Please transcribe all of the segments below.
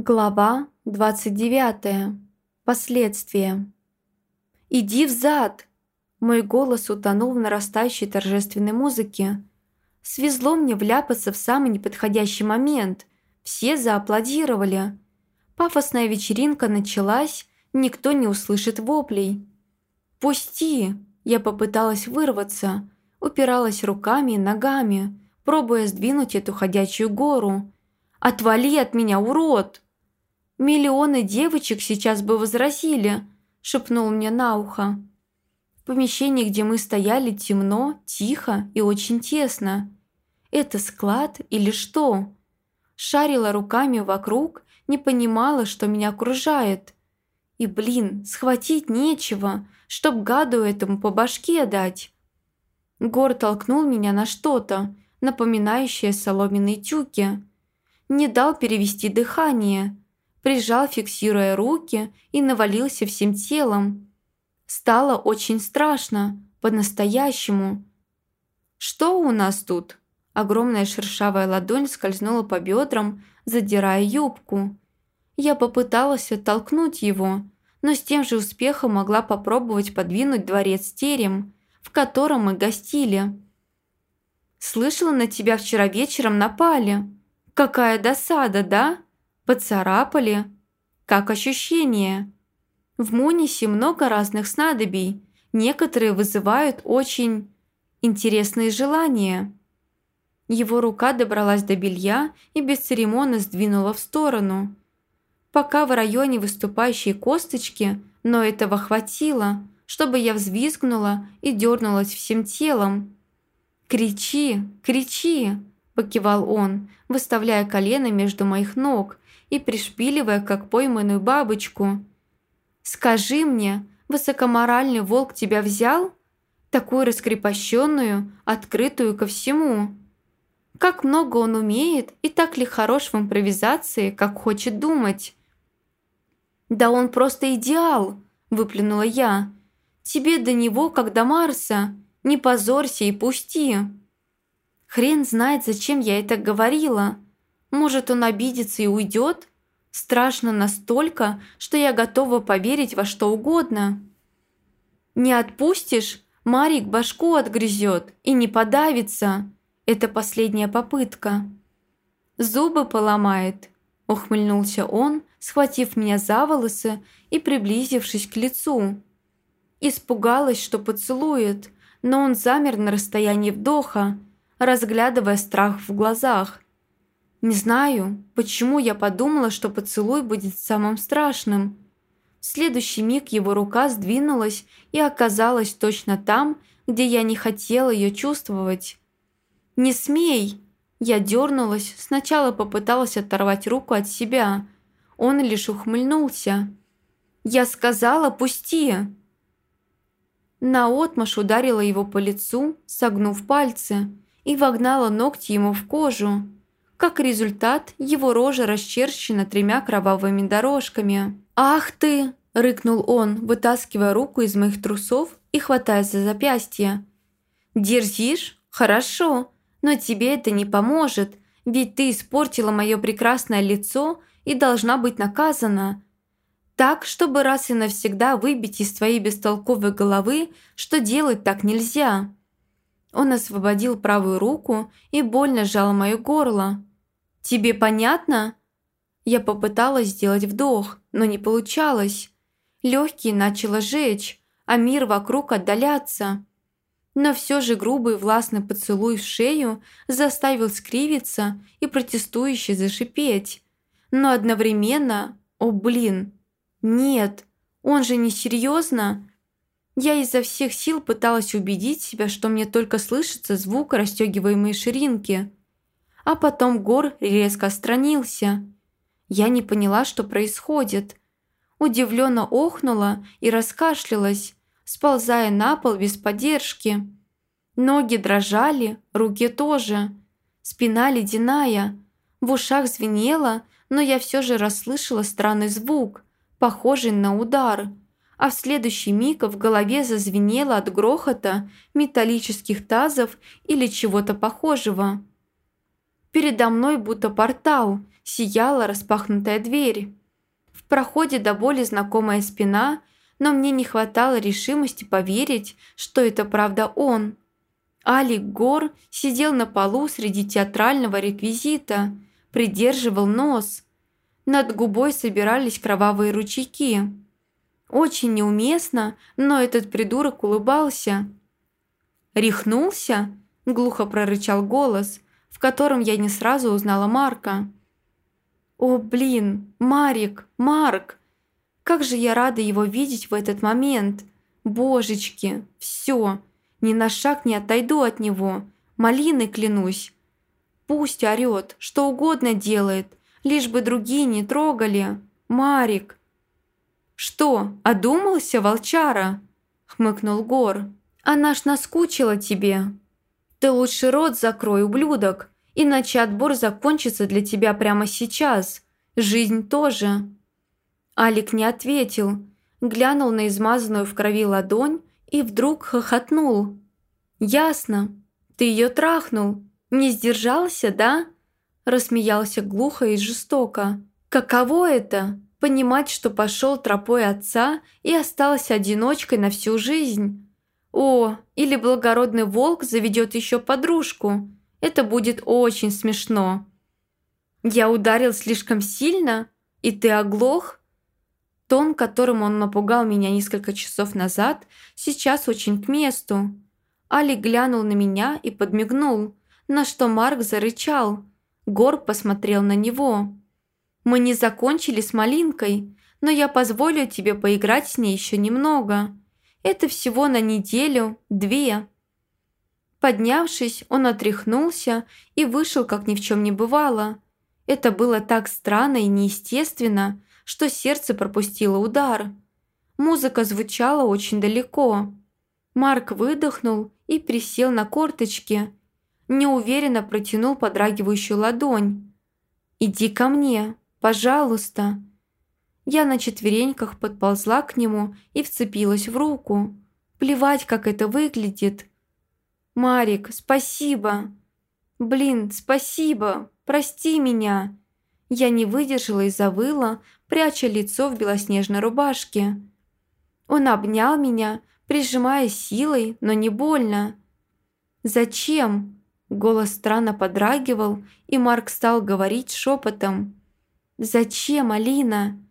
Глава 29. Последствия. «Иди взад!» Мой голос утонул в нарастающей торжественной музыке. Свезло мне вляпаться в самый неподходящий момент. Все зааплодировали. Пафосная вечеринка началась, никто не услышит воплей. «Пусти!» Я попыталась вырваться, упиралась руками и ногами, пробуя сдвинуть эту ходячую гору. «Отвали от меня, урод!» Миллионы девочек сейчас бы возразили», – шепнул мне на ухо. В помещении, где мы стояли, темно, тихо и очень тесно. Это склад или что? Шарила руками вокруг, не понимала, что меня окружает. И, блин, схватить нечего, чтоб гаду этому по башке дать. Гор толкнул меня на что-то, напоминающее соломенные тюки. Не дал перевести дыхание – прижал, фиксируя руки, и навалился всем телом. Стало очень страшно, по-настоящему. «Что у нас тут?» Огромная шершавая ладонь скользнула по бедрам, задирая юбку. Я попыталась оттолкнуть его, но с тем же успехом могла попробовать подвинуть дворец терем, в котором мы гостили. «Слышала, на тебя вчера вечером напали. Какая досада, да?» Поцарапали? Как ощущение? В Мунисе много разных снадобий. Некоторые вызывают очень интересные желания. Его рука добралась до белья и бесцеремонно сдвинула в сторону. Пока в районе выступающей косточки, но этого хватило, чтобы я взвизгнула и дернулась всем телом. «Кричи, кричи!» – покивал он, выставляя колено между моих ног и пришпиливая, как пойманную бабочку. «Скажи мне, высокоморальный волк тебя взял? Такую раскрепощенную, открытую ко всему. Как много он умеет и так ли хорош в импровизации, как хочет думать?» «Да он просто идеал!» – выплюнула я. «Тебе до него, как до Марса. Не позорься и пусти!» Хрен знает, зачем я это говорила. Может, он обидится и уйдет? Страшно настолько, что я готова поверить во что угодно. Не отпустишь, Марик башку отгрызет и не подавится. Это последняя попытка. Зубы поломает, ухмыльнулся он, схватив меня за волосы и приблизившись к лицу. Испугалась, что поцелует, но он замер на расстоянии вдоха, разглядывая страх в глазах – не знаю, почему я подумала, что поцелуй будет самым страшным. В следующий миг его рука сдвинулась и оказалась точно там, где я не хотела ее чувствовать. «Не смей!» Я дернулась, сначала попыталась оторвать руку от себя. Он лишь ухмыльнулся. «Я сказала, пусти!» Наотмашь ударила его по лицу, согнув пальцы, и вогнала ногти ему в кожу. Как результат, его рожа расчерчена тремя кровавыми дорожками. «Ах ты!» – рыкнул он, вытаскивая руку из моих трусов и хватая за запястье. «Дерзишь? Хорошо, но тебе это не поможет, ведь ты испортила мое прекрасное лицо и должна быть наказана. Так, чтобы раз и навсегда выбить из твоей бестолковой головы, что делать так нельзя». Он освободил правую руку и больно сжал мое горло. «Тебе понятно?» Я попыталась сделать вдох, но не получалось. Легкие начало жечь, а мир вокруг отдаляться. Но все же грубый властный поцелуй в шею заставил скривиться и протестующе зашипеть. Но одновременно, о блин, нет, он же не серьезно. Я изо всех сил пыталась убедить себя, что мне только слышится звук расстегиваемой ширинки – а потом Гор резко отстранился. Я не поняла, что происходит. Удивленно охнула и раскашлялась, сползая на пол без поддержки. Ноги дрожали, руки тоже. Спина ледяная. В ушах звенело, но я все же расслышала странный звук, похожий на удар. А в следующий миг в голове зазвенело от грохота металлических тазов или чего-то похожего. Передо мной будто портал, сияла распахнутая дверь. В проходе до боли знакомая спина, но мне не хватало решимости поверить, что это правда он. Алик Гор сидел на полу среди театрального реквизита, придерживал нос. Над губой собирались кровавые ручейки. Очень неуместно, но этот придурок улыбался. «Рехнулся?» – глухо прорычал голос, в котором я не сразу узнала Марка. «О, блин, Марик, Марк! Как же я рада его видеть в этот момент! Божечки, все, ни на шаг не отойду от него, малиной клянусь. Пусть орёт, что угодно делает, лишь бы другие не трогали. Марик!» «Что, одумался, волчара?» – хмыкнул Гор. «Она ж наскучила тебе. Ты лучше рот закрой, ублюдок, иначе отбор закончится для тебя прямо сейчас. Жизнь тоже». Алик не ответил, глянул на измазанную в крови ладонь и вдруг хохотнул. «Ясно. Ты ее трахнул. Не сдержался, да?» Рассмеялся глухо и жестоко. «Каково это?» понимать, что пошел тропой отца и остался одиночкой на всю жизнь. О, или благородный волк заведет еще подружку. Это будет очень смешно. Я ударил слишком сильно, и ты оглох? Тон, которым он напугал меня несколько часов назад, сейчас очень к месту. Али глянул на меня и подмигнул, на что Марк зарычал. Гор посмотрел на него. Мы не закончили с малинкой, но я позволю тебе поиграть с ней еще немного. Это всего на неделю, две». Поднявшись, он отряхнулся и вышел, как ни в чем не бывало. Это было так странно и неестественно, что сердце пропустило удар. Музыка звучала очень далеко. Марк выдохнул и присел на корточки. Неуверенно протянул подрагивающую ладонь. «Иди ко мне», Пожалуйста!» Я на четвереньках подползла к нему и вцепилась в руку. Плевать, как это выглядит. «Марик, спасибо!» «Блин, спасибо! Прости меня!» Я не выдержала и завыла, пряча лицо в белоснежной рубашке. Он обнял меня, прижимая силой, но не больно. «Зачем?» Голос странно подрагивал, и Марк стал говорить шепотом. «Зачем, Алина?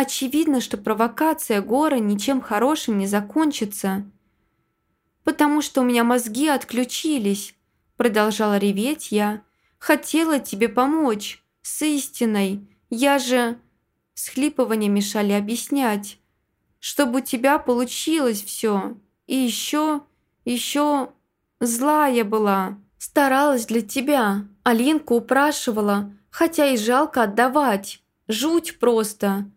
Очевидно, что провокация Гора ничем хорошим не закончится». «Потому что у меня мозги отключились», – продолжала реветь я. «Хотела тебе помочь. С истиной. Я же...» Схлипывания мешали объяснять. «Чтобы у тебя получилось все. И еще... еще... злая была. Старалась для тебя. Алинку упрашивала, хотя и жалко отдавать. Жуть просто.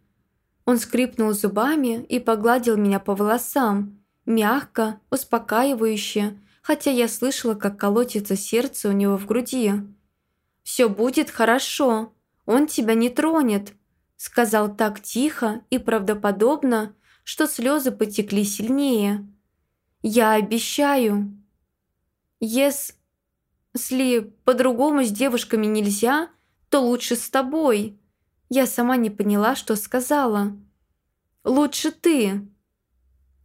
Он скрипнул зубами и погладил меня по волосам, мягко, успокаивающе, хотя я слышала, как колотится сердце у него в груди. «Все будет хорошо, он тебя не тронет», сказал так тихо и правдоподобно, что слезы потекли сильнее. «Я обещаю». «Если по-другому с девушками нельзя», то лучше с тобой. Я сама не поняла, что сказала. Лучше ты.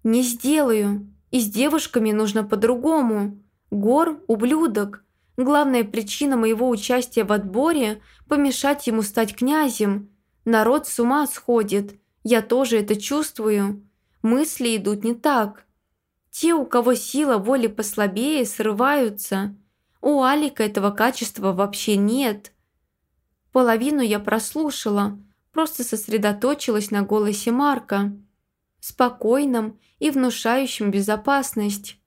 Не сделаю. И с девушками нужно по-другому. Гор – ублюдок. Главная причина моего участия в отборе – помешать ему стать князем. Народ с ума сходит. Я тоже это чувствую. Мысли идут не так. Те, у кого сила воли послабее, срываются. У Алика этого качества вообще нет. Половину я прослушала, просто сосредоточилась на голосе Марка, спокойном и внушающем безопасность.